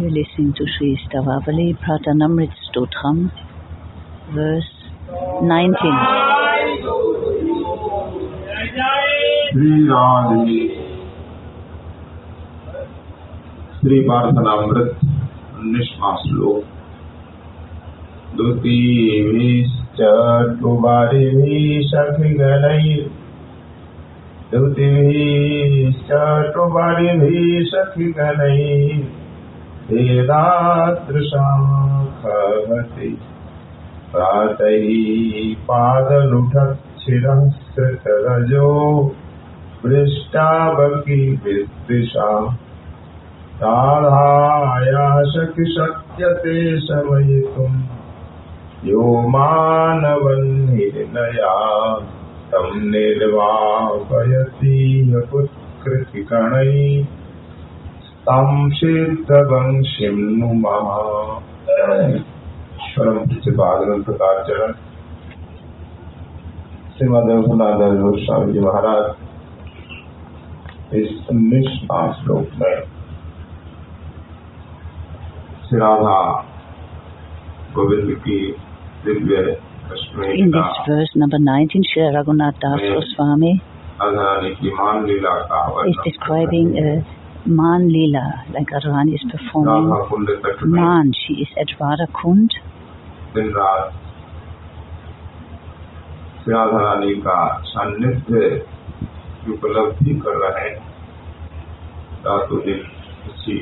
We're listening to Sri Stavavali Pratanamrit Stotram, verse 19. Shri Radhe Shri प्रार्थनामृत उन्नीसवा श्लोक द्वितीयश्चतुवारिभिः सखिगणैः द्वितीयश्चतुवारिभिः सखिगणैः दृशाखति प्रातैः पादलुठ शिरः विद्विषा। ताधायाशकि शक्यते शमयितुम् यो मानवन्निर्णया तं निर्वापयति हृतिकणैः तं सिद्धवंशीं नुमः परम प्रतिपादन प्रकार चरण श्रीमद रघुनाथ गोस्वामी जी महाराज इस उन्नीस श्लोक में श्री राधा गोविंद की दिव्य कश्मीर In का this verse number 19, Sri Raghunath Das Goswami Radha Rani की मान लीला का is वर्णन describing a Man Leela, like Radharani is performing Radha Kund तट में Man. She is at Radha Kund दिन रात श्री राधा रानी का सान्निध्य की उपलब्धि कर रहे हैं रातों दिन इसी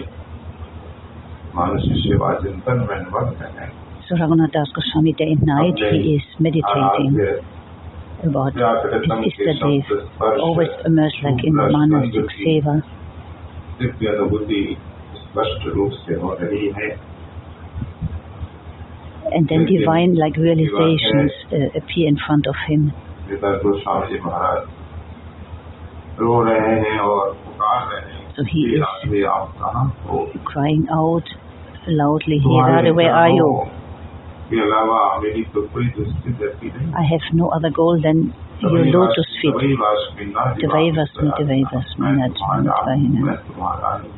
मानसिक सेवा चिंतन में निमग्न है So Raghunath Das Goswami, day and night, he is meditating आराध्य about व्याकृतम his के Istadev, शब्द स्पर्श always immersed like in monastic seva. Divya अनुभूति स्पष्ट रूप से हो रही है And then divine like realizations uh, appear in front of him. So he is crying out loudly, Hey Radhe, where are you? I have no other goal than your lotus feet. Dvaivasmi, Dvaivasmi, Najman, Dvahina.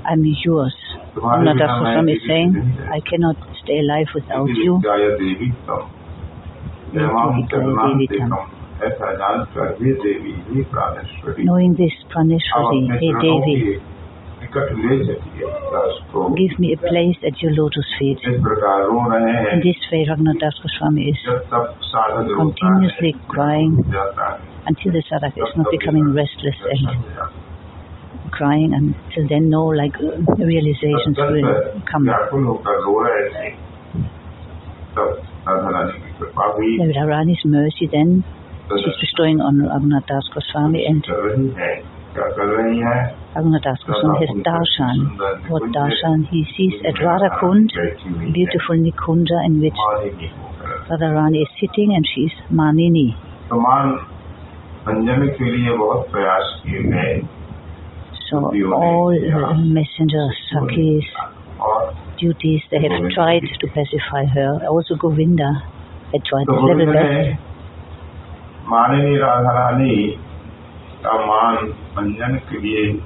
I'm yours. Another Khusam is saying, I cannot stay alive without you. Knowing this, Praneshwari, Hey Devi, Give me a place at your lotus feet. In this way, Raghunath Goswami is continuously crying until the sadhaka is not becoming restless and crying until then no like realizations will come. Radharani's mercy then is bestowing on Raghunath Goswami and Rangadaskund, his darshan. What darshan he sees at Radhakund, beautiful nikunda in which Radharani is sitting and she is Manini. So all messengers, Sakis, duties, they have tried to pacify her. Also Govinda had tried his level best. Manini Radharani Radha Rani का मान भंजन के लिए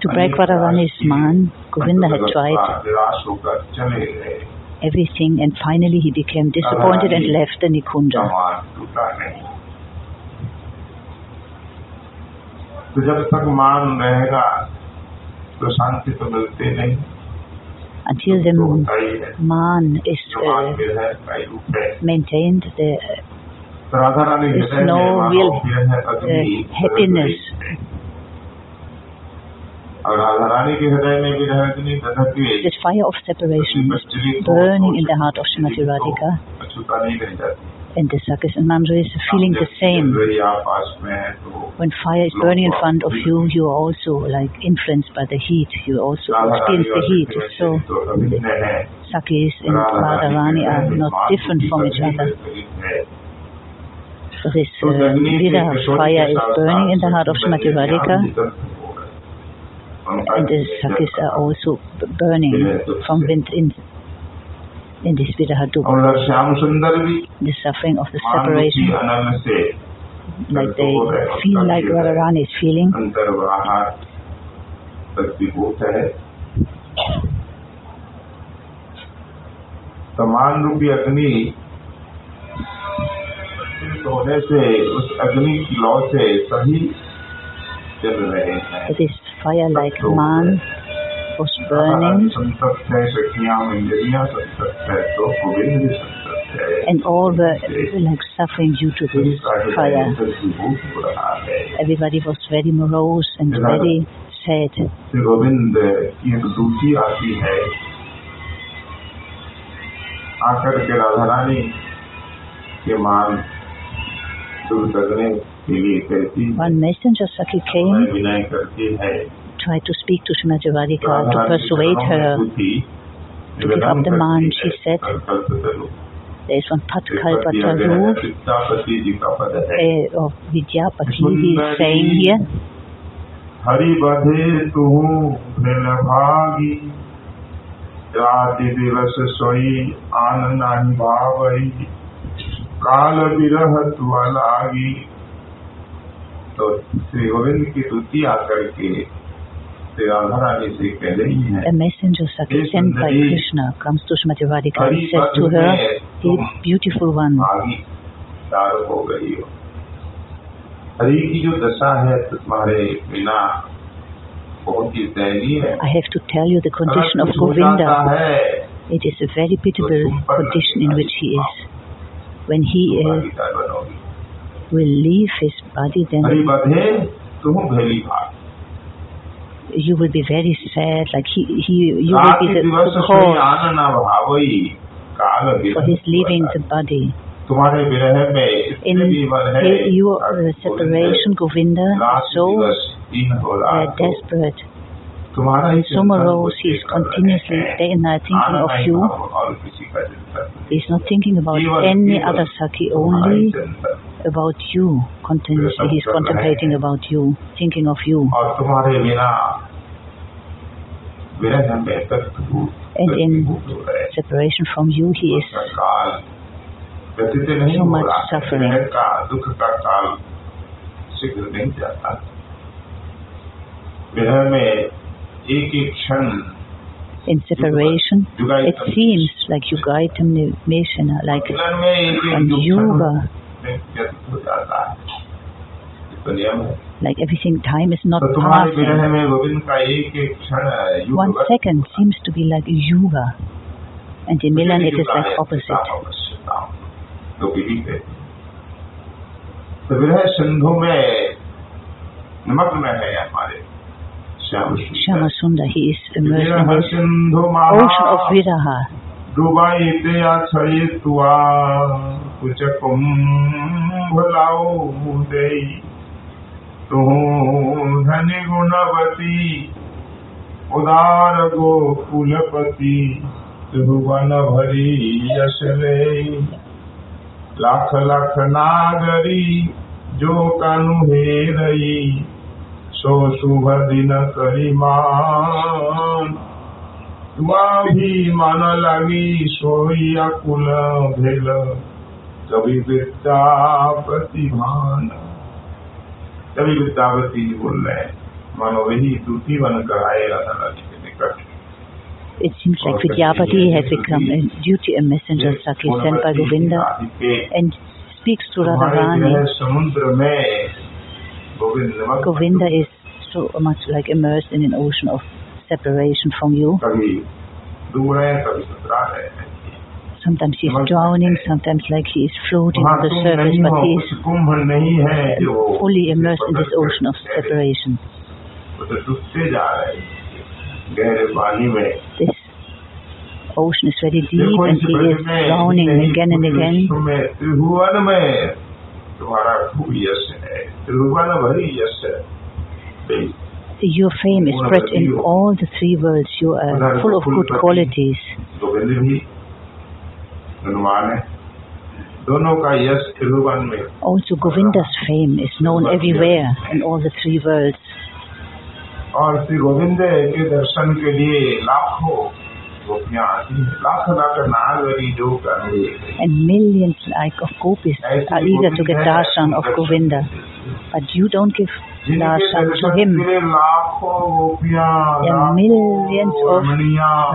To break Radharani's man, Govinda had tried निराश होकर चले गए everything and finally he became disappointed and left the का Nikunja. मान टूटा नहीं तो जब तक मान रहेगा तो शांति तो मिलती नहीं Until the तो होता ही है man is जो मान uh, में है कई रूप है maintained, the no real happiness. This fire of separation is burning in the heart of Srimati Radhika. And the Sakis and Manju is feeling the same. When fire is burning in front of you, you are also like influenced by the heat. You also experience the heat. So Sakis and Radharani are not different from each other प्रज्वलित है। So this तो uh, अग्नि के Vida किशोर fire के is साथ burning in the साथ heart of बच्चे Srimati Radhika ज्ञान विकल्प हो रहे। उनका and the Sakis are also b- burning from wind in, in this Viraha Dukkha. और श्याम सुंदर भी The suffering of the मान की separation, अनल से like they feel like Radharani is feeling. अंतर बाहर प्रतिभूत है समान रूपी अग्नि होने से उस अग्नि की लौ से सभी चल रहे हैं This fire like man was burning संतप्त है सखियां मंजरियां संतप्त है तो गोविंद भी संतप्त है and all were like suffering due to सभी this का fire. हृदय भूत हो रहा है Everybody was very morose and very sad. Shri Govind की एक दूती आती है आकर के राधा रानी के मान one messenger Saki came, tried to speak to Srimati Radhika to persuade her. to give up the man. She said, there is one Padakalpataru uh, of Vidyapati. He is saying here, Hari बधे तू भागी राति दिवस सोई आन नाही भावई काल विरह तुआ लागी तो श्री गोविंद की स्तुति आकर के श्री राधा रानी से कह रही है a messenger Saki Yes, sent by Sundari. Krishna comes to Srimati Radhika and Hari says to पद her, में Hey, तुम beautiful one, भागी तार हो गई हो हरि की जो दशा है तुम्हारे बिना बहुत ही दयनीय है I have to tell you the condition of अगर कुछ हो जाता Govinda. है It is a very pitiable condition in which he is. when he is will leave his body then you will be very sad like he, he you will be the, the cause for his leaving the body. in your uh, separation Govinda, souls are desperate. तुम्हारा ही so चिंतन morose, मुझसे he is कर रहे continuously हैं। day and night thinking आन of नहीं you. भाव और किसी का चिंतन नहीं। He is not thinking about केवल- any केवल other Saki, तुम्हारा ही only चिंतन। about you. Continuously, he is सब कर रहे contemplating हैं। about you, thinking of you. और तुम्हारे बिना विरह में तत्व And in हो रहे हैं। separation from you, he is उसका काल व्यतीत नहीं so हो much रहा है। suffering. विरह का दुख का काल शीघ्र नहीं जाता विरह में एक एक क्षण in separation. युगायतम It seems like Yugaitam Niveshana, like मिलन में एक एक on जो क्षण Yuga, में व्यतीत हो जाता है ये तो नियम है like everything, time is not तो तुम्हारे विरह passing. में गोविंद का एक एक क्षण युग One वर्ष second seems to be like Yuga, and in Milan it is like opposite. तो भी कहते हैं। तो विरह सिंधु में निमग्न है हमारे Shamasunda, he is immersed in this ocean of Viraha. धनि गुणवती उदार गोकुलपति त्रिभुवन भरी यशले लाख लाख नागरी जो कानु हे रही सो शुभ दिन करिमान भी मन लगी सोई अकुल भेल कवि विद्यापति मान कवि विद्यापति बोल रहे मानो वही दूती बन कर आए राधा रानी के निकट It seems like Vidyapati has become a duty a messenger Saki sent by Govinda and speaks to Radharani. विरह समुद्र में गोविंद नमक Govinda is so much like immersed in an ocean of separation from you. Sometimes he's drowning, sometimes like he is floating on the surface, but he is fully immersed in this ocean of separation. This ocean is very deep and he is drowning again and again. Your fame is spread in all the three worlds. You are full of good qualities. Govind भी धनवान है दोनों का यश त्रिभुवन में Also, Govinda's fame is known everywhere in all the three worlds. और श्री गोविंद के दर्शन के लिए लाखों And millions like of gopis are eager to get darshan of Govinda. But you don't give darshan to him. There are millions of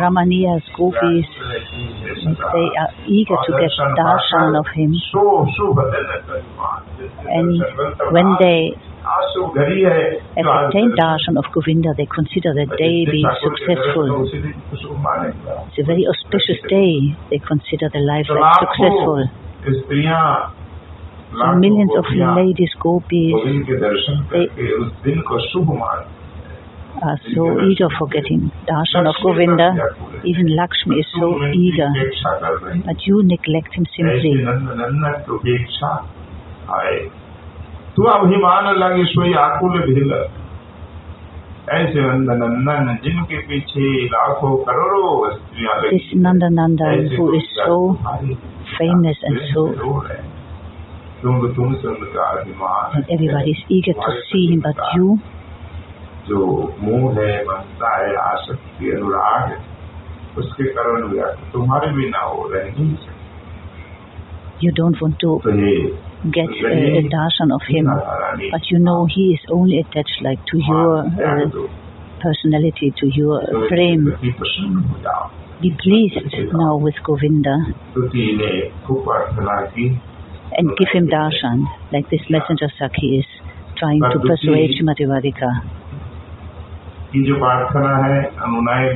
Ramaniyas, gopis, they are eager to get darshan of him. And when they at the ten darshan of Govinda, they consider that day be successful. It's a very auspicious day. They consider the life as successful. So millions of ladies, gopis, they are so eager for getting darshan of Govinda. Even Lakshmi is so eager. But you neglect him simply. तू अभिमान लगे सोई आकुल भिल ऐसे नंद नंदन जिनके पीछे लाखों करोड़ों लगी। This Nanda Nandan who is so famous and so everybody is eager to see him, but you, जो मोह है ममता है आसक्ति अनुराग है, उसके कारण व्यर्थ तुम्हारे भी ना हो रहे नहीं सकते। you don't want to तो get a, a darshan of him. But you know he is only attached like to your uh, personality, to your uh, frame. Be pleased now with Govinda and give him darshan like this messenger Sakhi is trying to persuade Srimati Radhika. ये जो प्रार्थना है अनुनाय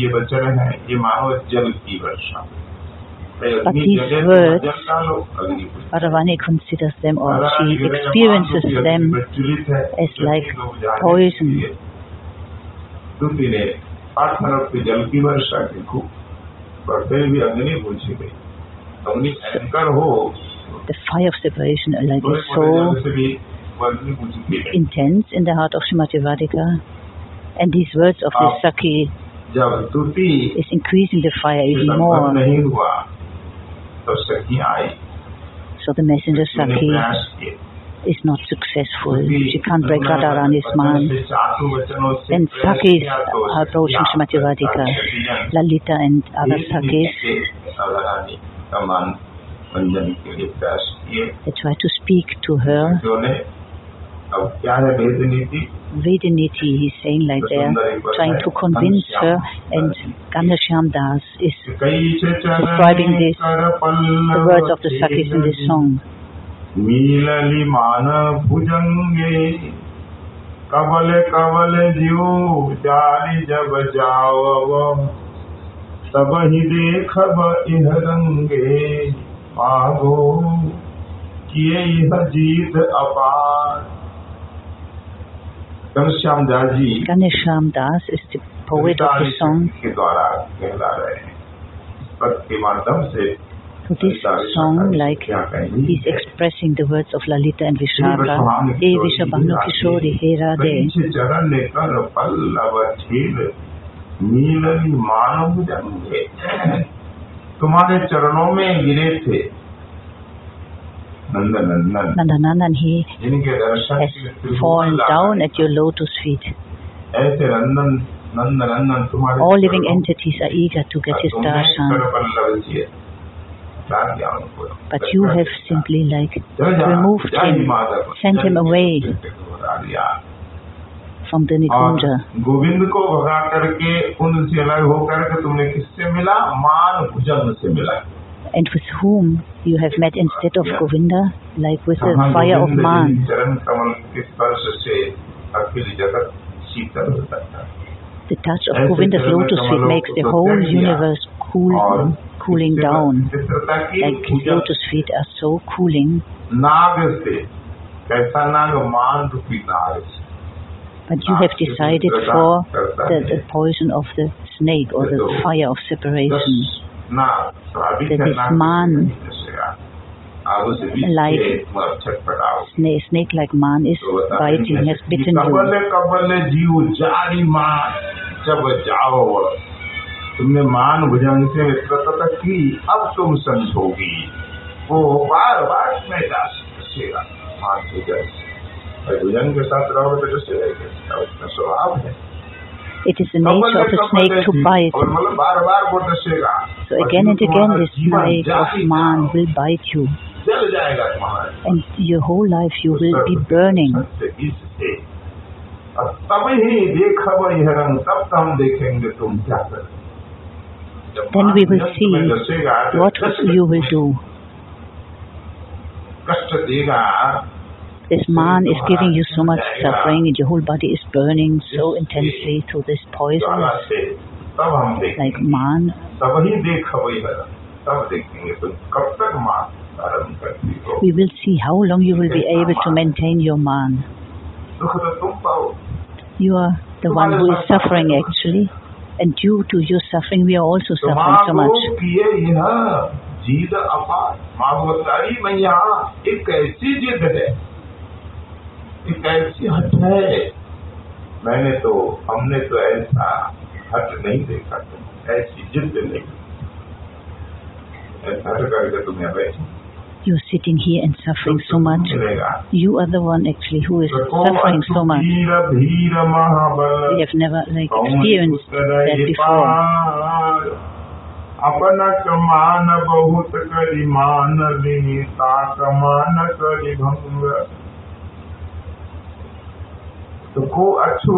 ये वचन है ये की वर्षा but these words, Radharani considers them or she experiences them as like poison. The fire of separation like is so intense in the heart of Srimati Radhika. And these words of this Saki is increasing the fire even more. So the messenger Sakhi is not successful. She can't break Radharani's mind. And Sakhis are approaching Srimati Radhika, Lalita and other Sakis. They try to speak to her Vedaniti, he's saying like they're trying to convince her and Ghanashyam Das is describing this, the words of the Sakis in this song. कबल kavale जीव जाली जब जाव तब ही देखब इह रंगे पागो किए इह jid अपार Ghanshyam Das ji Das is the poet of the song. के द्वारा कहला रहे हैं इस पद के माध्यम से So this song, like he's expressing the words of Lalita and Vishaka, He Vishabhanu Kishori, He Radhe. तुम्हारे चरणों में गिरे थे Nandanandan, he जिनके दर्शन has के त्रिभुवन fallen लाभ down हैं। at your lotus feet. ऐसे नंदन नंद नंदन तुम्हारे All living चरणों- entities are eager to get his तुम्हें darshan, कर पल्लव छेद क्या किया उनको? but you have simply like चल जा, removed जा ही him, माधव, sent चल him जा, away उड़ा दिया। from the और Nikunja. गोविंद को भगा करके उनसे अलग होकर के तुमने किससे मिला मान भुजंग से मिला and with whom you have met instead of yeah. Govinda, like with the fire of man. The touch of Govinda's lotus feet makes the whole universe cool, cooling down. Like lotus feet are so cooling. But you have decided for the, the poison of the snake or the fire of separation. नाग स्वाभाविक man. Like- Snake, snake like man is biting, has bitten कबल you. कबल जीव जारी मान जब जाओ। तुमने मान भुजंग से मित्रता की अब तुम समझोगी। वो बार बार में जा सकेगा मान भुजंग और भुजंग के साथ रहोगे तो कैसे रहेगा उसका स्वभाव है। It is the nature of a snake to bite. So again and again this snake of man will bite you. And your whole life you will be burning. Then we will see what you will do. कष्ट देगा This man is giving you so much suffering and your whole body is burning so intensely through this poison. ज्वाला से तब हम Like देखेंगे man, तब ही देख वही तब देखेंगे तो कब तक मान धारण करती हो we will see how long you will be able to maintain your man. दुख तो तुम पाओ You are the one who is suffering actually. And due to your suffering, we are also तो suffering so much. माँ किए यह जीद अपार माँ बताई मैया एक ऐसी जिद है एक ऐसी हट है मैंने तो हमने तो ऐसा हट नहीं देखा तुम ऐसी जिद नहीं ऐसा हट करके तुम्हें बैठी You're sitting here and suffering so much. मिलेगा You are the one actually who is देखो suffering so much. धीर धीर महाबल We have never like experienced that before. अपन कमान बहुत करी मान लीता कमान करी भंग तो को अच्छो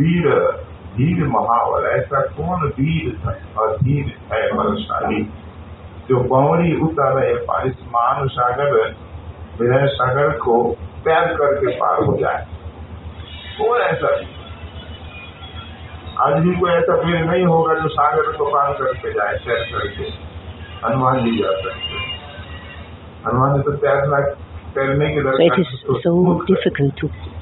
वीर धीर महाबल ऐसा कौन वीर था? और धीर है बलशाली। जो बौरी उतर रहे पार इस मान सागर विनय सागर को तैर करके पार हो जाए। कौन ऐसा? आज भी कोई ऐसा वीर नहीं होगा जो सागर को पार करके जाए तैर करके। हनुमान जी जा सकते हनुमान जी तो तैरना तैरने के is so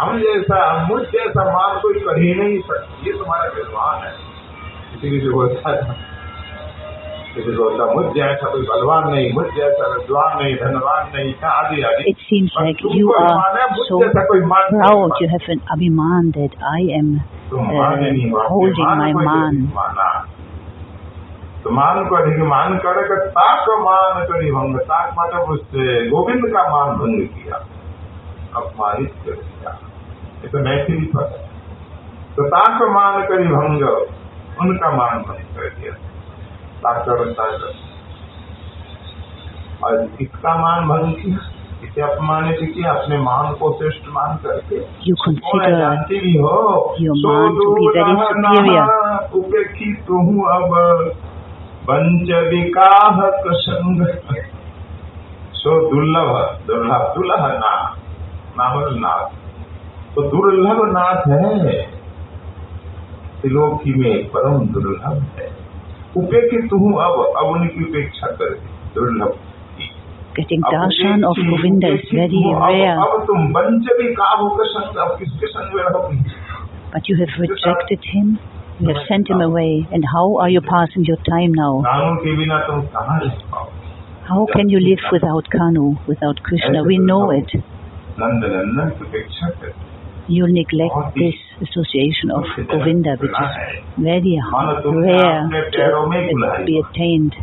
हम जैसा मुझ जैसा मान कोई कर ही नहीं सकती। ये तुम्हारा विद्वान है। किसी किसी को होता है। किसी को होता मुझ जैसा कोई बलवान नहीं मुझ जैसा विद्वान नहीं धनवान नहीं आदि आदि। It seems like you are so proud, you have an abhiman that I am uh, holding my man. तो मान को अधिक मान कर ताक मान करी भंग ताक मतलब उससे गोविंद का मान भंग किया। अपमानित कर दिया। ये तो मैथिली पर तो ताक मान करी भंग उनका मान भंग कर दिया। ताकर और किसका मान भंग किया इसे अपमानित किया अपने मान को श्रेष्ठ मान करके। जानती भी हो superior. उपेक्षित हूँ अब। पंच विकाह संग। सो दुर्लभ दुर्लभ दुर्लभ नाथ नामल नाथ तो दुर्लभ नाथ है त्रिलोकी में परम दुर्लभ है उपेक्षित हूँ अब अब उनकी उपेक्षा कर दुर्लभ getting darshan of Govinda is very rare. अब तुम पंच विकाह के संग अब किसके संग में रहोगी But you have rejected him, you have sent him away, and how are you passing your time now? कानून के बिना तुम कहाँ रह पाओगे How can you live without Kanu, without Krishna? We know it. you neglect this association of Govinda, which is very rare to be attained.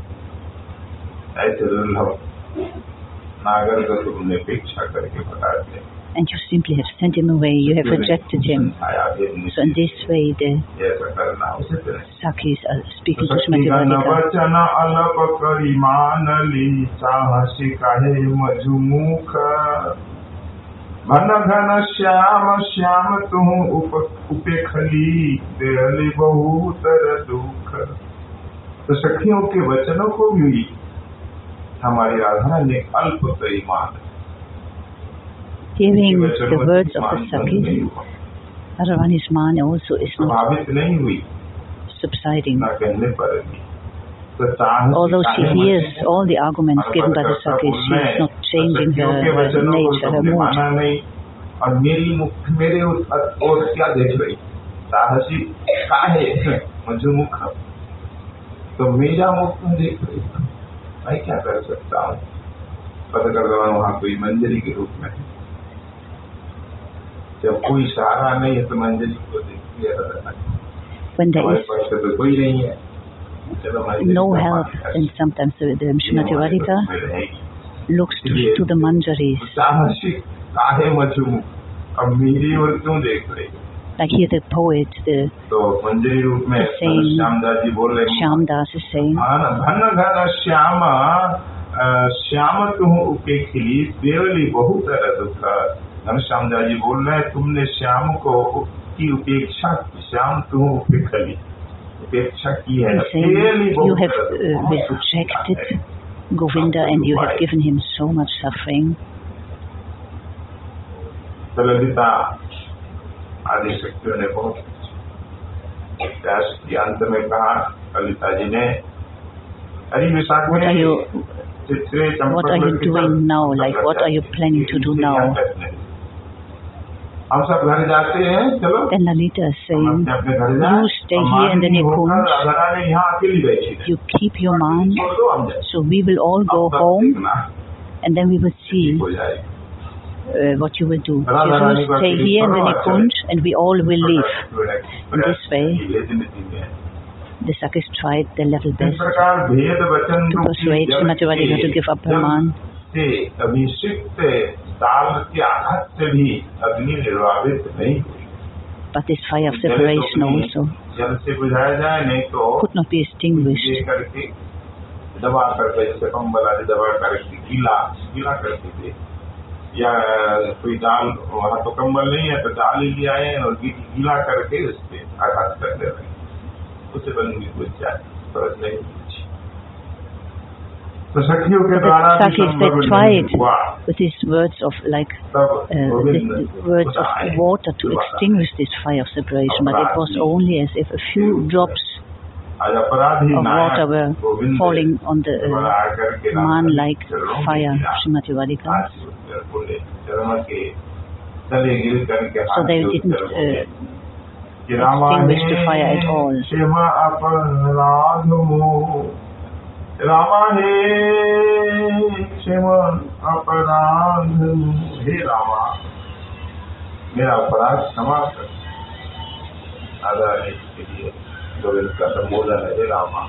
And you simply have sent him away, you have rejected him. So in this way the Sakis are uh, speaking to Srimati Radhika. घन घन श्याम श्याम तुम उप उपेखली देहली बहुतर दुख तो सखियों के वचनों को भी हमारी राधा ने अल्प करी मान Hearing the words of the Sakhis, Radharani's man also is not नहीं हुई subsiding. Although she hears all the arguments given by the Sakhis, she is not changing her, nature, her mood. और मेरी मुख मेरे और क्या देख रही साहसी काहे मधुमुख तो मेरा मुख में देख रही मैं क्या कर सकता हूँ पता कर रहा हूँ वहाँ कोई मंजरी के रूप में जब कोई सहारा नहीं है तो मंजरी को देखती है When there हमारे is पास कोई नहीं है no help, and sometimes the, the Srimati Varika looks to, to the manjaris. Like here the poet, the, the saying, Shamdas is saying, Shyam तुम उपेक्षिली देवली बहुत दुख श्यामदास जी बोल रहे तुमने श्याम को की उपेक्षा श्याम तुम उपेक्षली saying केवली you बहुत have दुख, uh, बहुत दुख है। rejected Govinda and you have given him so much suffering. तो ललिता आदि शक्तियों ने बहुत प्रयास किया अंत में कहा ललिता जी ने हरी Vishakh What are you Chitre what are you doing now? Like, what are you planning to do now? Then Lalita is saying, you stay here in the Nikund, you keep your mind, so we will all go home and then we will see uh, what you will do. You will stay here and then you come, and we all will leave. In this way, the Sakis tried their level best to persuade Srimati Radhika to give up her man. दाल के आघात से भी अग्नि निर्वाहित नहीं But this fire of separation also से बुझाया जाए नहीं तो could not be extinguished. करके दबा करके जैसे आदि दबा करके गीला गीला करते थे या कोई दाल वहाँ तो कंबल नहीं है तो दाल ही ले आए और गीला करके उस पे आघात कर दे रहे उससे बनी कुछ जाए फ़र्क नहीं। Saki said, tried with these words of like uh, the words of water to extinguish this fire of separation, but it was only as if a few drops of water were falling on the uh, man-like fire Srimati Radhika. So they didn't uh, extinguish the fire at all. क्षमा अपराध मो रामा हे क्षमा अपराध मो। हे रामा मेरा अपराध क्षमा कर आधा के लिए गोविंद का संबोधन है हे रामा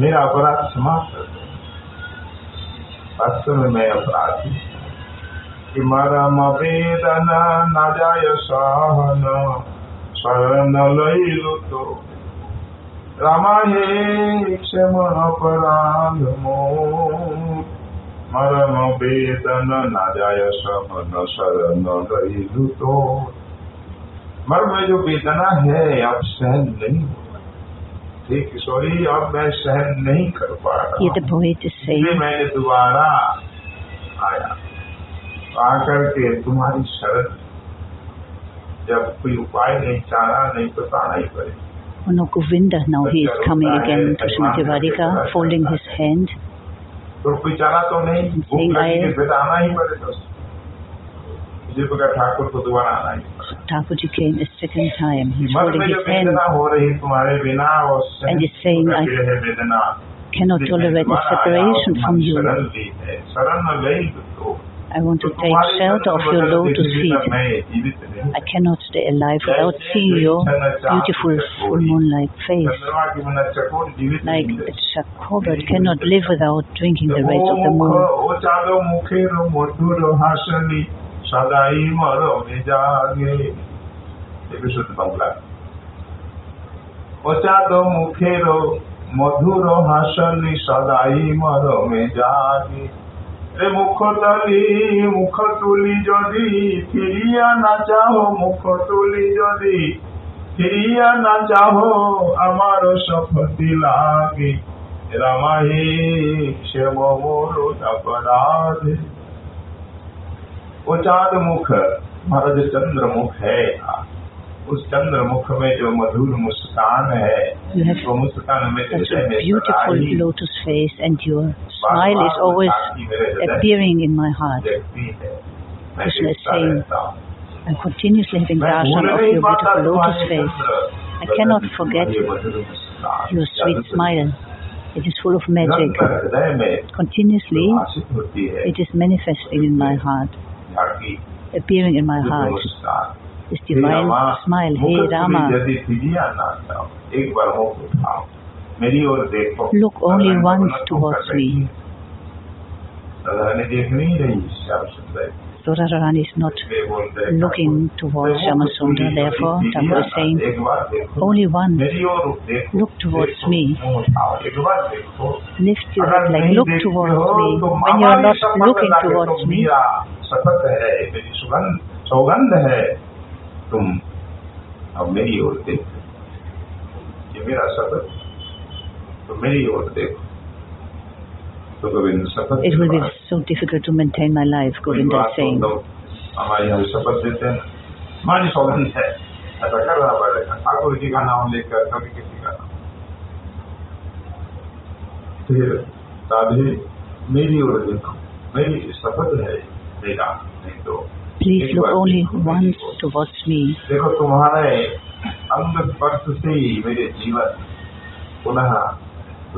मेरा अपराध क्षमा कर दो वास्तव में मैं अपराधी हूँ। कि मरम वेदना न जाय सहन शरण लैलु तो रमये क्षमपराधमो मरणवेदन न जायस मन शरण रही तो। मर्म में जो वेदना है आप सहन नहीं ठीक किशोरी अब मैं सहन नहीं कर पा रहा ये मैंने दोबारा आया। आकर के तुम्हारी शरण। जब कोई उपाय नहीं चारा नहीं पता नहीं पड़ेगा। Hono Govinda now he is coming again to Srimati Radhika, folding his hand and saying, I so Thakurji came a second time. He's holding his hand and he's saying, I cannot tolerate the separation from you. I want to take shelter of your lotus feet. I cannot stay alive without seeing your beautiful full moonlight face. Like a chakobrat cannot live without drinking the rays of the moon. मरो में जागे ये भी शुद्ध बंगला ओ चालो मुखेर मधुर हासनी सदाई मरो में जागे রে মুখ তলি মুখ তুলি যদি ফিরিয়া না চাহো মুখ তুলি যদি ফিরিয়া না চাহো আমার সফতি লাগে রামাহে শ্যাম মোর अपराध वो चांद मुख हमारा जो चंद्र मुख है उस चंद्र मुख में जो मधुर मुस्कान है You have वो मुस्कान में such हृदय a में beautiful सदा ही lotus face and your smile is always appearing in my heart. जगती है मैं Krishna is देखता saying, रहता हूँ I'm continuously having मैं darshan भूल of नहीं your पाता beautiful lotus तुम्हारे face. चंद्र I cannot बदन forget ये मधुर मुस्कान Your sweet जादू smile. It is full of magic. निरंतर हृदय में Continuously, प्रभाषित होती है it is manifesting in my heart, झांकी appearing in my Madhur heart. Muskan this hey divine Rama, smile. Hey मुकुट Rama, भी यदि फिजिया ना चाहो एक बार मुख उठाओ मेरी ओर देखो Look only भगवान once वंदना क्यों towards कर रही me. है? राधारानी देख नहीं रही श्याम सुंदर so Radharani is not वे बोलते हैं looking towards Shamasundar. Therefore, Thakur is saying, एक बार देखो only once मेरी ओर देखो look towards देखो, me. मुंह उठाओ एक बार देखो lift your अगर head like नहीं look देखते towards हो, me. तो When you are हमारी not शपथ looking लगा के towards तो me, तुम अब मेरी ओर देखो ये मेरा शपथ तो मेरी ओर देखो तो गोविंद शपथ it के will be बाद so difficult to maintain my life, कोई Govinda is saying. हो तो हमारे यहाँ शपथ देते हैं हमारी सौगंध है ऐसा कर रहा पड़ेगा ठाकुर जी का नाम लेकर कभी किसी का नाम फिर राधे मेरी ओर देखो मेरी शपथ है मेरा नहीं तो Please look only once towards me. देखो तुम्हारे अंग स्पर्श से ही मेरे जीवन पुनः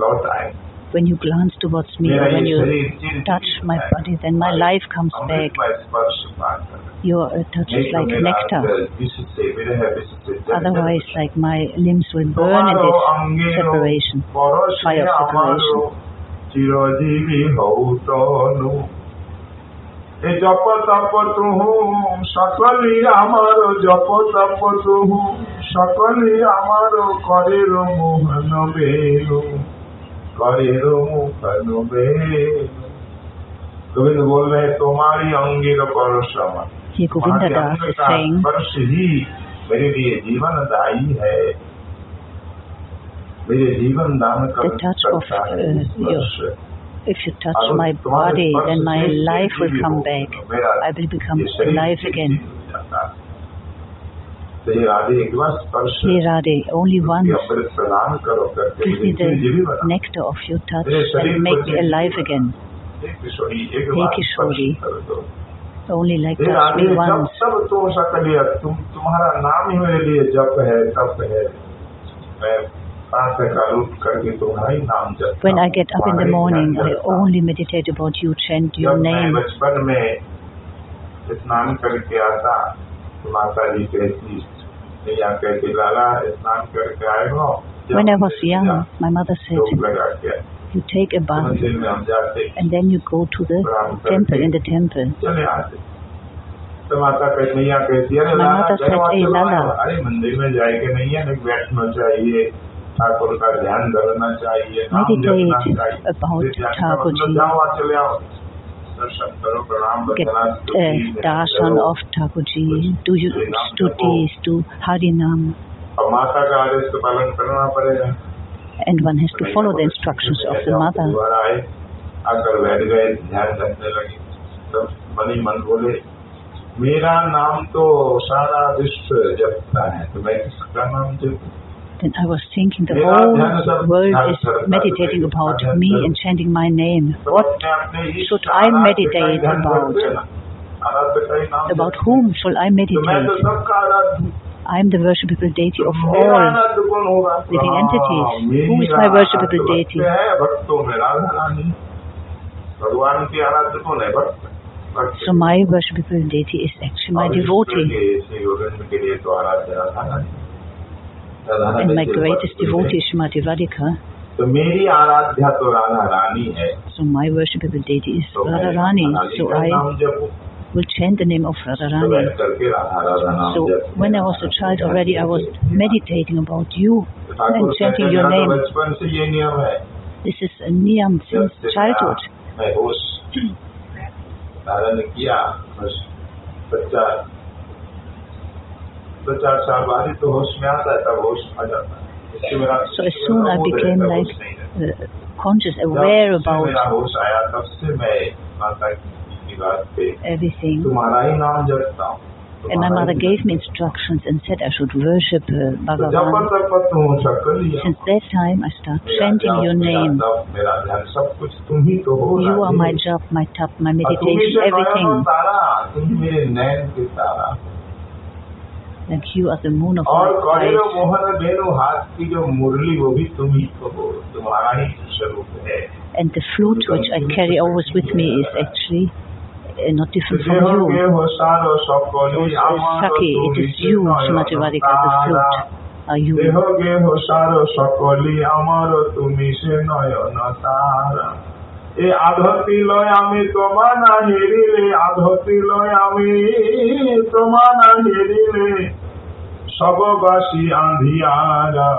लौट आए when you glance towards me or when you touch my body, then my life comes back. Your uh, touch is like nectar. Otherwise, like my limbs will burn in this separation, fire separation. চিরজীবী হৌ তনু এ জপ তপ তুহু সকলি আমার জপ তপ তুহু সকলি আমার করের মোহন বেনু করের মোহন বেনু गोविंद बोल रहे हैं, तुम्हारी अंगे का परोश अमर Here Govinda तुम्हारे Das अंग is का saying, स्पर्श ही मेरे लिए जीवनदायी है मेरे जीवन दान कर The touch of, सकता है uh, स्पर्श। if you touch और my तुम्हारे body, स्पर्श then my से life will जीवित come हो, back. मेरा I will become ये शरीर alive से again. जीवित हो जाता है। तो ये राधे एक बार स्पर्श Hey Radhe, only ये once अमृत प्रदान करो करके give me मुझे जीवित the बना। nectar of your touch मेरे शरीर and को make me जीवित alive बना। again. हे किशोरी एक हे बार किशोरी, स्पर्श कर दो Only like हे touch राधे me जब once. सब तुम सकलिय तुम तुम्हारा नाम ही मेरे लिए जप है तप है मैं प्रातः काल उठ करके तुम्हारा ही नाम जपता When I हूँ, get up in the तुम्हारा ही morning, ध्यान I करता हूँ। only meditate about you, chant your जब मैं name. बचपन में स्नान करके आता तो माता जी कहती या कहती लाला स्नान करके आए हो When I was young, my mother said, धूप लगा के you take a bath मंदिर में हम जाते and then you go to the temple, in the temple. चले आते तो माता कहती मैया कहती अरे My लाला mother चलो said, "Hey, चलो लाला." आओ। अरे मंदिर में जाए के नहीं है लेकिन बैठना चाहिए ठाकुर का ध्यान चाहिए Thakur ji darshan of Thakur ji. To you to taste to Hari naam माता का आदेश का पालन करना पड़ेगा। And one has to follow the instruction of the mata आकर बैठ गए ध्यान रखने लगे। तब मनी मन बोले मेरा नाम तो सारा विश्व जपता है तो मैं किसका नाम जपू? then I was thinking the whole world is meditating about me and chanting my name. What should I meditate about? About whom shall I meditate? I am the worshipable deity of all living entities. Who is my worshipable deity? So my worshipable deity is actually my devotee. And my के greatest भक्त हैं। devotee is Shrimati Radhika. तो मेरी आराध्या तो राधा रानी है So my worshipable deity is तो मैं Radharani. रानी So का I नाम जपूं will chant the name of तो Radharani. बैठ करके राधा राधा नाम So जपते when I हैं। was a child already, I was meditating about you तो ठाकुर and chanting कहते हैं, your मेरा तो name. बचपन से ये नियम है This is a niyam since जब से childhood. मैं होश धारण किया बस बच्चा so as soon as I became like uh, conscious, aware about everything, and my mother gave me instructions and said I should worship uh, Bhagavan. Since that time I start chanting your name. You are my job, my tap, my meditation, everything तारा तुम ही मेरे नैन के तारा Like you are the moon of और my कौड़िलो eyes. Mohan बेनु हाथ की जो मुरली वो भी तुम ही को हो तुम्हारा ही स्वरूप है And the flute which I carry always with me is actually uh, not different from দেহ you. গেহ সার সকলি Those, uh, আমার Saki, it তুমি is you, Nayan Srimati Radhika, the তারা। flute. Are you? দেহ গেহ সার সকলি আমার তুমি সে নয়ন তারা এ আধতি লয় আমি তোমা না হেরিলে আধতি লয় আমি তোমা না হেরিলে সববাসী আন্ধিয়ারা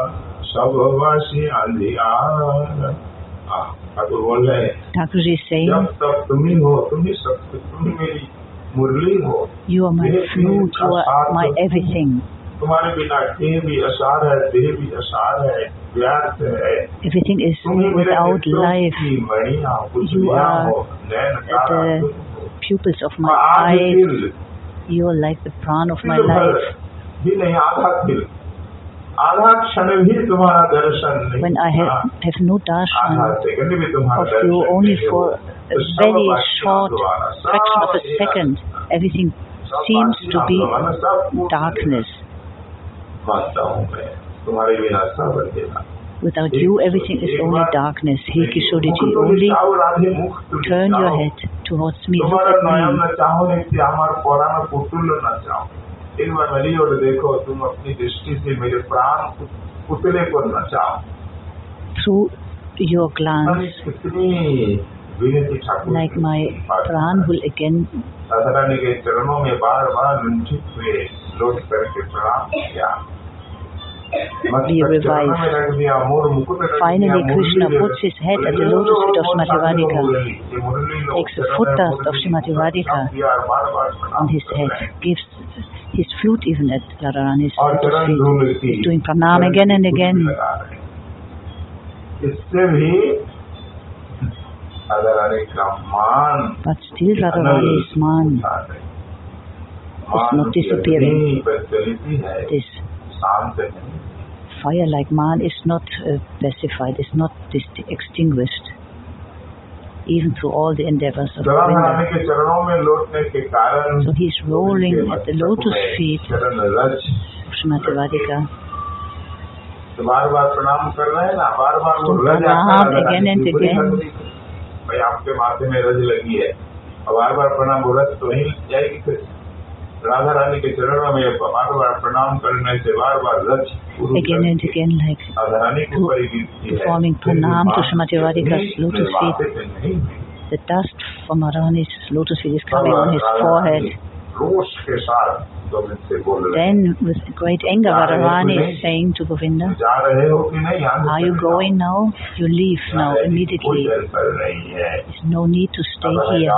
সববাসী আন্ধিয়ারা আহ, ঠাকুর বললেন Thakurji is saying, जब तक तुम्ही हो तुम्ही सब तुम मेरी मुरली हो You are my देह भी flute, you are असार my हो। everything. तुम्हारे बिना देह भी असार है देह भी असार है व्यर्थ है everything is without life. You are the pupils of my eyes. You are like the prana of my life. When I have, have no darshan of you, only for a very short fraction of a second, everything seems to be darkness. तुम्हारे बिना सावर देना Without you, everything is only darkness. He Kishoriji, only turn your head towards me, look at me. इन मनली और देखो तुम अपनी दृष्टि से मेरे प्राण पुतले को नचाओ थ्रू योर ग्लांस कितनी like my pran will again के चरणों में बार बार लुंठित हुए लौट करके प्रणाम किया be revived. Finally, Krishna puts his head at the lotus feet of Srimati Radhika, takes foot dust of Srimati Radhika on his head, gives his flute even at Radharani's lotus feet. He's doing pranam again and again. But still Radharani is man is not disappearing. This शांत नहीं fire-like man is not uh, pacified, is not extinguished, even through all the endeavors of Govinda. So he's rolling at the lotus feet of Srimati Radhika. तो बार बार प्रणाम कर रहे हैं ना बार वो तो रज है. भाई आपके माथे में रज लगी है और बार बार प्रणाम वो रज तो वहीं जाएगी फिर राधा रानी के चरणों में बार बार प्रणाम करने से बार बार लक्ष्य Again and again, like ही है performing pranam to Shrimati Radhika's lotus feet. the dust from Arani's lotus feet is coming on his forehead. Then, with great anger, Radharani is saying to Govinda, Are you going now? You leave now, immediately. There's no need to stay here.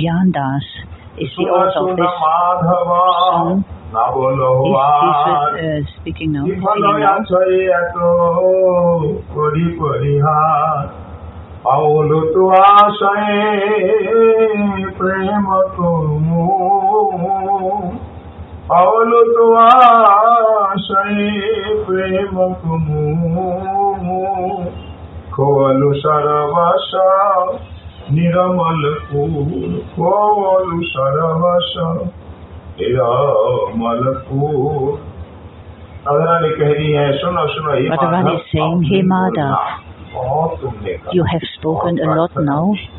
Gyandas is the author of this song. He's, he's speaking now. अवलुतु आशये प्रेम तुमु। अवलुतु आशये प्रेम तुमु। कोवलु सरवश निरमल फूल। कोवलु सरवश निरमल फूल। अगर रानी कह रही है सुनो सुनो हे Madhav Rani is saying, "Hey Madhav, बहुत तुमने कहा, You have spoken a बहुत lot प्रार्थना now. की।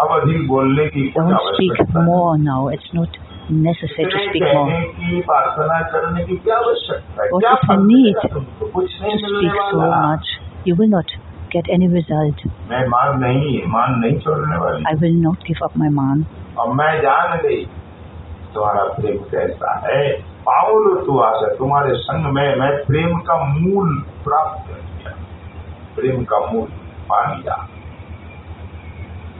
अब अधिक बोलने की कोई Don't speak आवश्यकता नहीं। more now. It's not necessary to इतने speak कहने more. की प्रार्थना करने की क्या आवश्यकता है What क्या is the फर्क need पड़ेगा तुमको? कुछ नहीं To मिलने speak so वाला much, you will not get any result. मैं मान नहीं मान नहीं छोड़ने वाली I will not give up my man. और मैं जान गई तुम्हारा प्रेम कैसा है पाउल तू आशा तुम्हारे संग में मैं प्रेम का मूल प्राप्त कर लिया प्रेम का मूल पा लिया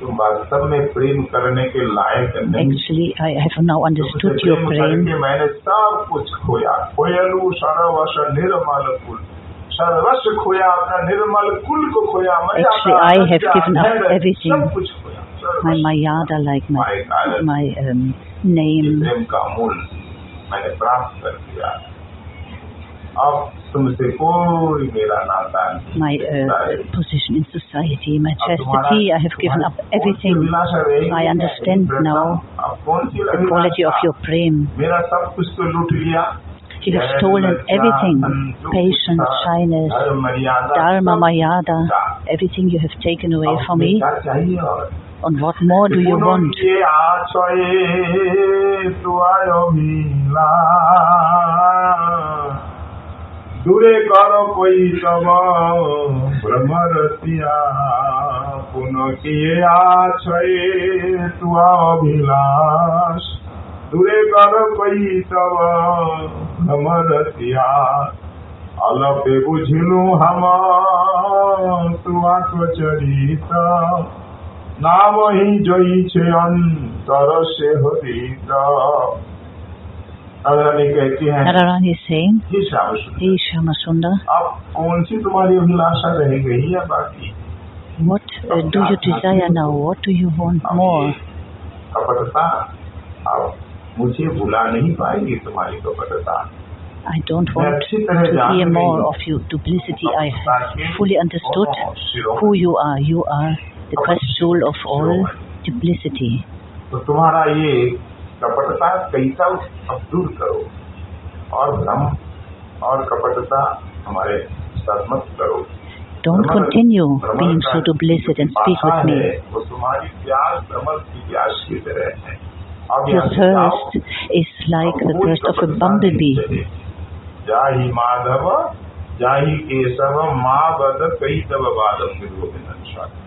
तुम वास्तव में प्रेम करने के लायक नहीं Actually, I have now तुमसे understood your प्रेम praying. करके मैंने सब कुछ खोया खोयलू सर्वश निर्मल कुल सर्वस्व खोया अपना निर्मल कुल को खोया मर्यादा, Actually, I have लज्जा, given up धैर्य, everything. सब कुछ खोया My सर्वस्व। Mayada, like my, my um, ये name. प्रेम का मूल मैंने प्राप्त कर लिया अब my uh, position in society, my chastity. I have given up everything. I understand now the quality of your prem. You have stolen everything, patience, shyness, dharma, mayada, everything you have taken away from me. And what more do you want? દૂરે કરો કોઈ તવા બ્રહ્મ રસિયા પુન કિયે આશ્રય તુઆ અભિલાષ. દૂરે કરો કોઈ તવા બ્રહ્મ અલપે બુઝલું હમા તું આત્મચરિત નામ અહીં જઈ છે અંતર સે હરિતા. से हरित रानी कहती है Radharani is saying, हे श्याम सुंदर Hey Shamasundar, अब कौन सी तुम्हारी अभिलाषा रह गई है बाकी what uh, do you desire now? What do you want अब more? ये कपटता अब मुझे भुला नहीं पाएगी तुम्हारी कपटता I don't मैं want अच्छी तरह to जान hear गई more हूँ। of you. Duplicity, I कपटता have के fully understood दोनों सिरों who you are. You are the crushed soul of all duplicity. तो तुम्हारा ये कपटता कैसा अब दूर करो और भ्रम और कपटता हमारे साथ मत करो। Don't continue being so duplicit and speak with me. है Your thirst is like the thirst of a bumblebee. जाहि माधव जाहि केशव माँ बद कई तब बादम The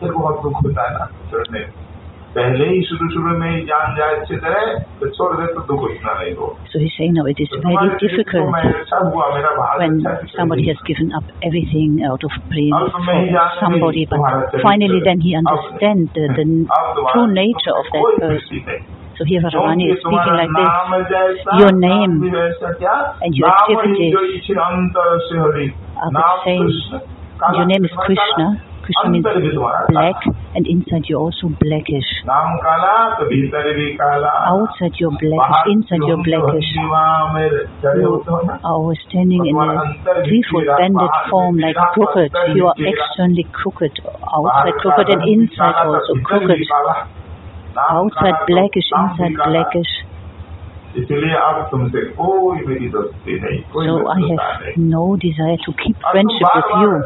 फिर बहुत दुख होता है ना छोड़ने पहले ही शुरू शुरू में ही जान जाए अच्छी तरह तो छोड़ दे तो दुख उतना नहीं हो So he's saying now it is तो very तुम्हारे चरित्र को difficult मैं अच्छा हुआ मेरा भाग when अच्छा है, somebody has given up everything out of praying अब तो मैं ही for जानती somebody, but तुम्हारा चरित्र। finally then he अब- understands the, the अब तुम्हारा- true nature of that कोई person. खुशी नहीं So here Radharani क्योंकि is speaking तुम्हारा like this. नाम जैसा, Your काम name भी वैसा क्या? and your नाम ही activities जो इच्छे अंतर से हरि। are the नाम same. कृष्ण, काला Your name is तुम्हारा Krishna. Krishna means black and inside you're also blackish. Outside you're blackish, inside you're blackish. You are standing in a threefold bended form like crooked. You are externally crooked, outside crooked and inside also crooked. Outside blackish, inside blackish. So I have no desire to keep friendship with you.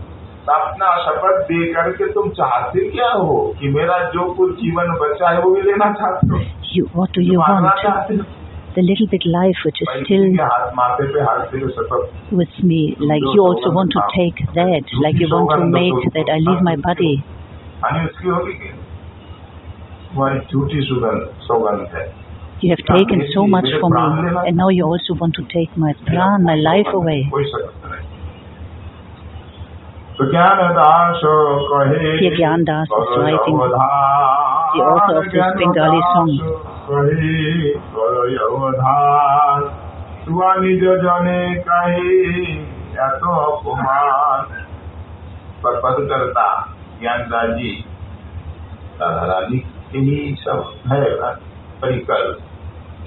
अपना शपथ दे करके तुम चाहते क्या हो कि मेरा जो कुछ जीवन बचा है वो भी लेना चाहते हो You, what do you तुम मारना want? चाहते हो The little bit life which is भाई still किसी के हाथ माथे पे हाथ दे के शपथ with me, like you also want to take that, like you want to make that I leave my body. हानि उसकी होगी कि तुम्हारी झूठी सुगंध सौगंध है You have taken so much from me, and now you also want to take my pran, my life away. Dear Gyan Das is writing the author of this Bengali song. पर पदकर्ता ज्ञानदास जी राधा रानी यही सब है परिकल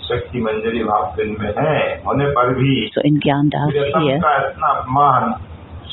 शक्ति मंजरी भाव फ़िल्म में है होने पर भी so in Gyan Das here, इतना अपमान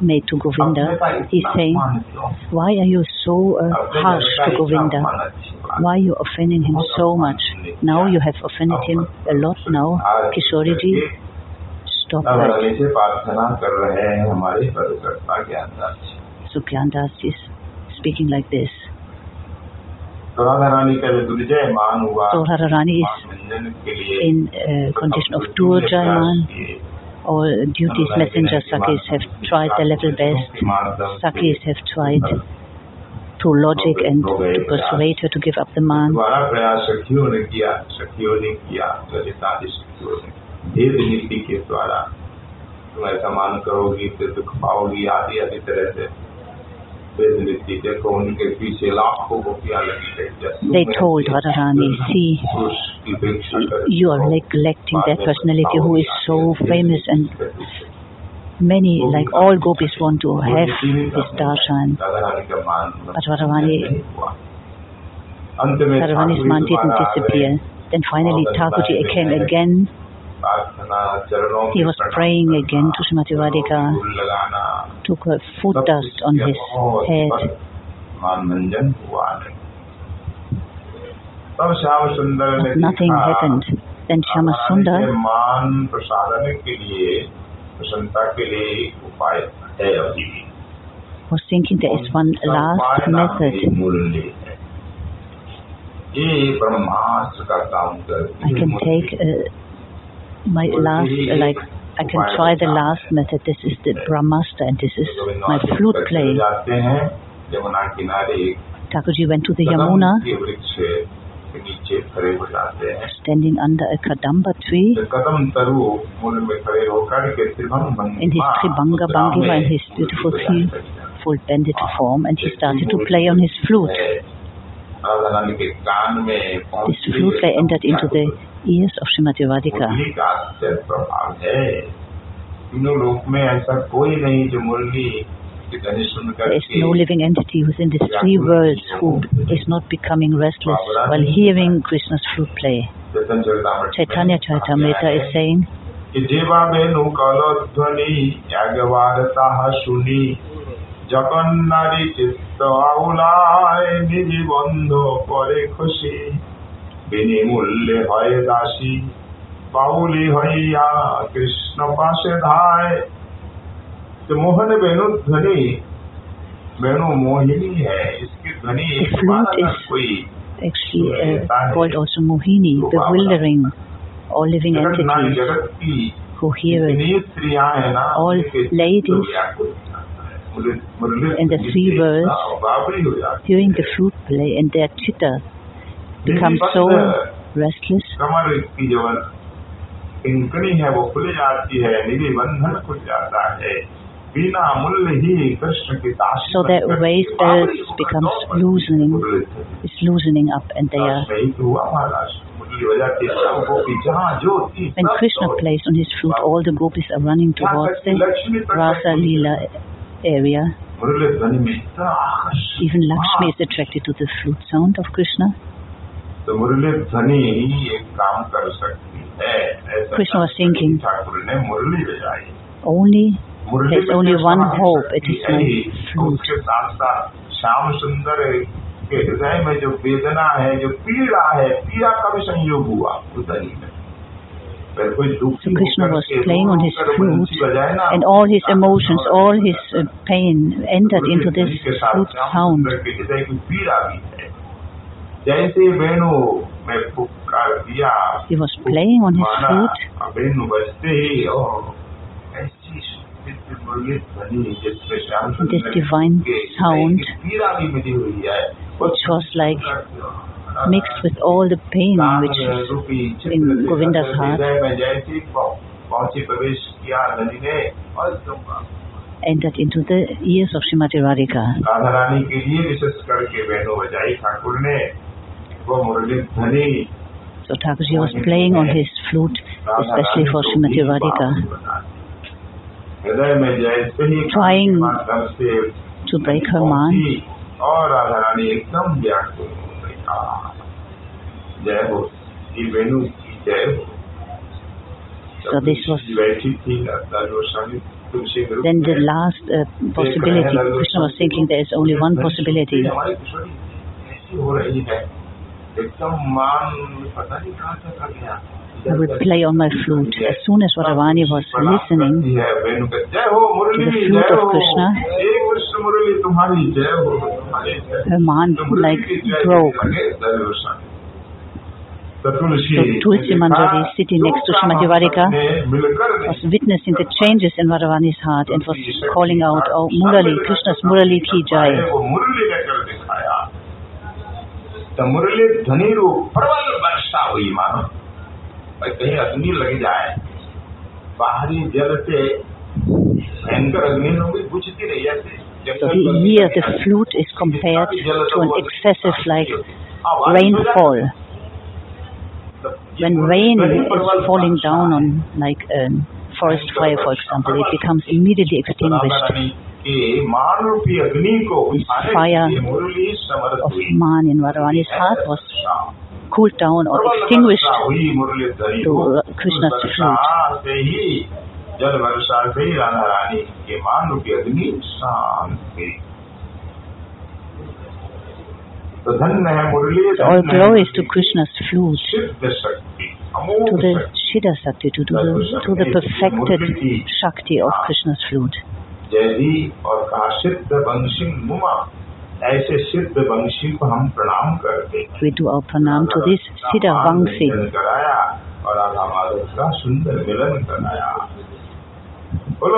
made to Govinda, he saying, why are you so uh, harsh to Govinda? Why are you offending him so much? Now you have offended him a lot now, Kishoriji. Stop that. So Gyandas is speaking like this. Radharani is in uh, condition of Durjaman all duties messenger Sakhis have tried their level best. Sakhis have tried through logic and to persuade her to give up the man. They told Radharani, see, you are neglecting that personality who is so famous and many, like all gopis want to have his darshan. But Radharani, Radharani's mind didn't disappear. Then finally Thakurji came again. He was praying again to Srimati Radhika, took her foot dust on his head. But nothing happened. Then Shyamasundar was thinking there is one last method. I can take a my last, like, I can try the last method. This is the brahmastra, and this is my flute playing. Thakurji went to the Yamuna, standing under a Kadamba tree. In his Tribhanga Bhangima, in his beautiful full bended form, and he started to play on his flute. This flute I entered into the yes, of Srimati Radhika. There is no living entity within these three worlds who is not becoming restless while hearing Krishna's flute play. Chaitanya Charitamrita is saying, বিনিমূল্যে হয় দাসী বাউলি হইয়া কৃষ্ণ পাশে ধায় तो मोहन वेणु ध्वनि वेणु मोहिनी है इसकी ध्वनि The एक flute बार is कोई actually uh, called also Mohini, bewildering all living जगत नारी entities जगत की who hear it. जितनी स्त्रियां हैं ना All उनके ladies व्याकुल हो जाता है। मुरली- मुरली in the three की worlds, हाँ, बाबरी हो जाती hearing the flute play and their chitta है। become बस so restless. कमर की जो किंकनी है वो खुल जाती है निधि बंधन खुल जाता है बिना मूल्य ही कृष्ण की दासी So their बनकर waist बाबरी belts हो becomes जाती है। loosening. मुरली ध्वनि। It's loosening up and they are सही तो हुआ महाराज मुरली हो जाती है सब गोपी जहाँ जो थी When सब Krishna दौड़- plays on his flute, all the gopis are running towards the Rasa Leela area. मुरली ध्वनि में इतना आकर्षण Even Lakshmi is attracted to the flute sound of Krishna. तो मुरली ध्वनि ही एक काम कर सकती है ऐसा Krishna was thinking. ठाकुर ने मुरली बजाई Only मुरली There's में only जो one समाधि hope, शक्ति it is my I, flute. उसके साथ साथ श्याम सुंदर के हृदय में जो वेदना है जो पीड़ा है पीड़ा का भी संयोग हुआ उस ध्वनि में फिर कोई दुखी So Krishna होकर was के playing on his रोकर flute बंसी बजाए ना, and all his emotions, all his uh, pain entered Murali into this ध्वनि के साथ flute Shyam sound. He was playing on his flute. This divine sound, which was like mixed with all the pain which was in Govinda's heart. entered into the ears of Shrimati Radhika. So Thakurji was playing on his flute, especially for Srimati Radhika, trying to break her mind. So this was then the last uh, possibility. Krishna was thinking there is only one possibility. I would play on my flute. As soon as Radharani was listening to the flute of Krishna, her mind like broke. So Tulsi Manjari sitting next to Shrimati Radhika was witnessing the changes in Radharani's heart and was calling out, Oh Murali, Krishna's Murali Ki Jai. मुरली ध्वनि रूप प्रबल वर्षा हुई मानो भाई कहीं अग्नि लग जाए बाहरी जल से भयंकर अग्नि होगी बुझती रही ऐसे So he- here the flute is compared to an excessive like rainfall. When rain is falling down on like a forest fire, for example, it becomes immediately extinguished. fire of man in Radharani's heart was cooled down or extinguished. Uh, to Krishna's flute. All glory is to Krishna's flute, to the Siddha Sakti, to, the, to the perfected Shakti of Krishna's flute. जयधी और कहा वंशी मुमा। ऐसे सिद्ध वंशी को हम प्रणाम करते We do our pranam to this Siddha कराया और का सुंदर मिलन कराया। So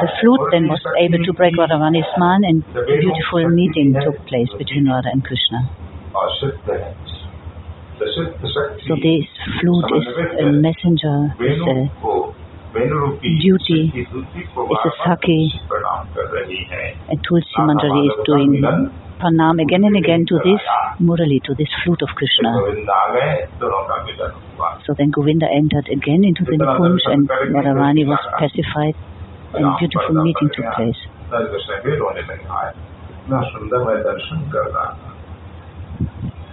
the flute then was able to break Radharani's man and a beautiful meeting took place between Radha and Krishna. So this flute is a messenger, is a duty is a sake and Tulsi Manjari is doing pranam again and again to this murali, to this flute of Krishna. So then Govinda entered again into the Nikunj and Radharani was pacified and a beautiful meeting took place.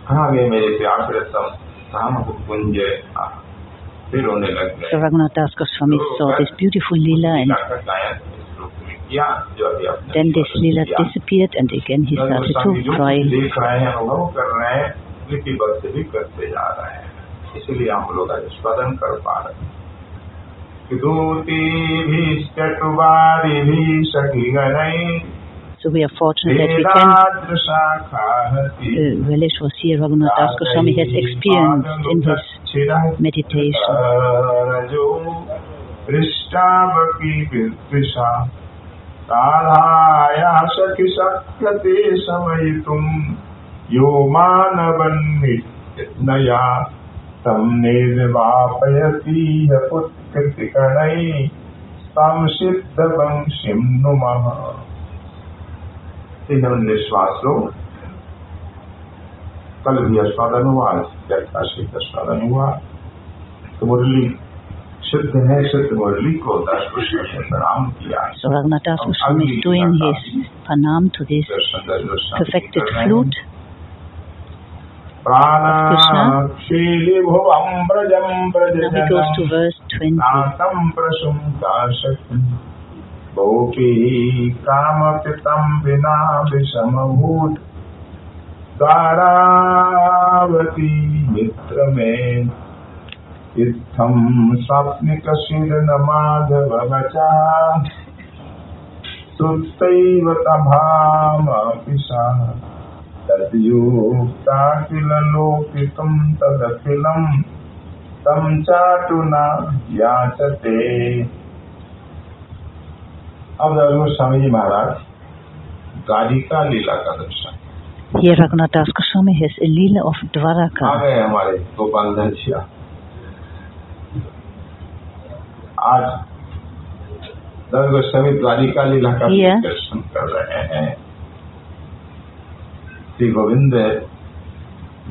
आगे मेरे प्यार प्रसम धाम कुंज So Raghunath Das Goswami saw this beautiful lila, and then this lila disappeared and again he started to cry. इसलिए हम लोग आज स्मरण कर पा रहे So we are fortunate that we can. relish Relishwa C. Raghunath Das Goswami has experienced in his meditation. यो मानवन्नित्यनया तं निर्वापयतीह पुत्कृतिकणै तीन निश्वास लो कल भी आस्वादन हुआ जटाशिक आस्वादन हुआ तो मुरली सिद्ध है सिद्ध मुरली को दस पुष्प से प्रणाम किया So Raghunath Das Goswami is doing his pranam to this Darshan Darshan perfected flute प्राणाक्षीलि Now he goes to verse 20. कोऽपि कामपि बिना विषम भूत दारावती मित्रमे। इत्थं स्वप्निकशिरनमाधववचः सुप्तैव तभामपि सा तद्योक्ता किल लोकितं तदखिलं। तम चाटुना याचते। अब ज़रूर स्वामी जी महाराज द्वारिका लीला का दर्शन। Here Raghunath Das Goswami has a Leela of आ गए हमारे गोपाल घनश्या आज दस गोस्वामी द्वारिका लीला का Yeah. दर्शन कर रहे हैं। श्री गोविंद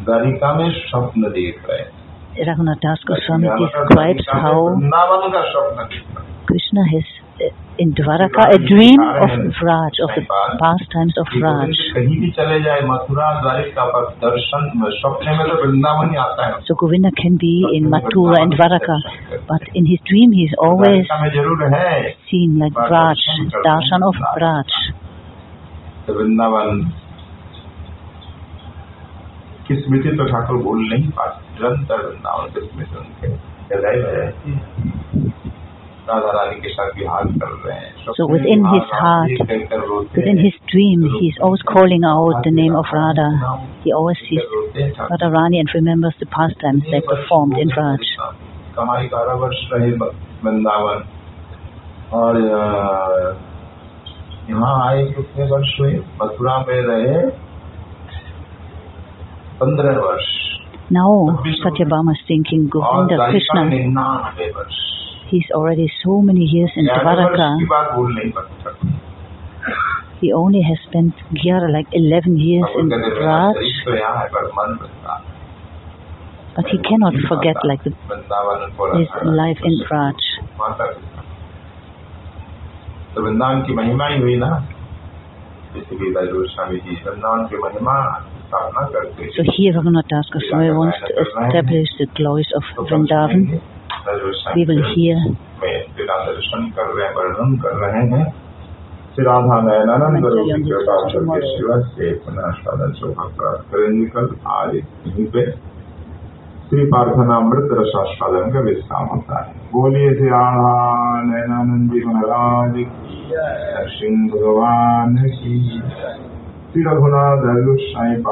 द्वारिका में स्वप्न देख रहे हैं। Raghunath Das Goswami describes how Vrindavan का स्वप्न हैं। Krishna has uh, in Dwaraka a dream of Vraj, of the pastimes of Shri Govind Vraj. कहीं भी चले जाए मथुरा द्वारिका पर दर्शन स्वप्न में तो वृंदावन ही आता है So Govinda can be in Mathura and Dwaraka, but in his dream he is always Dwarika में जरूर है seen like Vraj, darshan of Vraj. तो वृंदावन की स्मृति तो ठाकुर भूल नहीं पाते निरंतर वृंदावन की स्मृति उनके हृदय में रहती है so within his heart, within his dream, he is always calling out the name of Radha. He always sees Radharani and remembers the pastimes they performed in Vraj. और यहाँ आए कितने वर्ष हुए? मथुरा में रहे पंद्रह वर्ष। Now Satyabhama is thinking Govinda Krishna में निन्यानवे वर्ष He's already so many years in ग्यारह वर्ष Dwaraka. की बात भूल नहीं सकता He only has spent Gyara like 11 years in Thakur कहते मेरा Raj, शरीर तो यहाँ है पर मन Vrindavan but he cannot forget like the, Vrindavan को his रखा है। life in Raj. माता पिता तो वृंदावन की महिमा ही हुई ना इसलिए लालू स्वामी जी वृंदावन की महिमा स्थापना करते So here Raghunath Das Goswami wants to establish the glories of Vrindavan. Radha कृपा करके शिवा से पुनः साधन शोभा प्राप्त करेंगे कल आज यहीं पे। श्री प्रार्थना अमृत रसास्वादन का विश्राम होता है। बोलिए श्री राधा नयनानंद जी महाराज की सिंह भगवान की श्री रघुनाथ साईं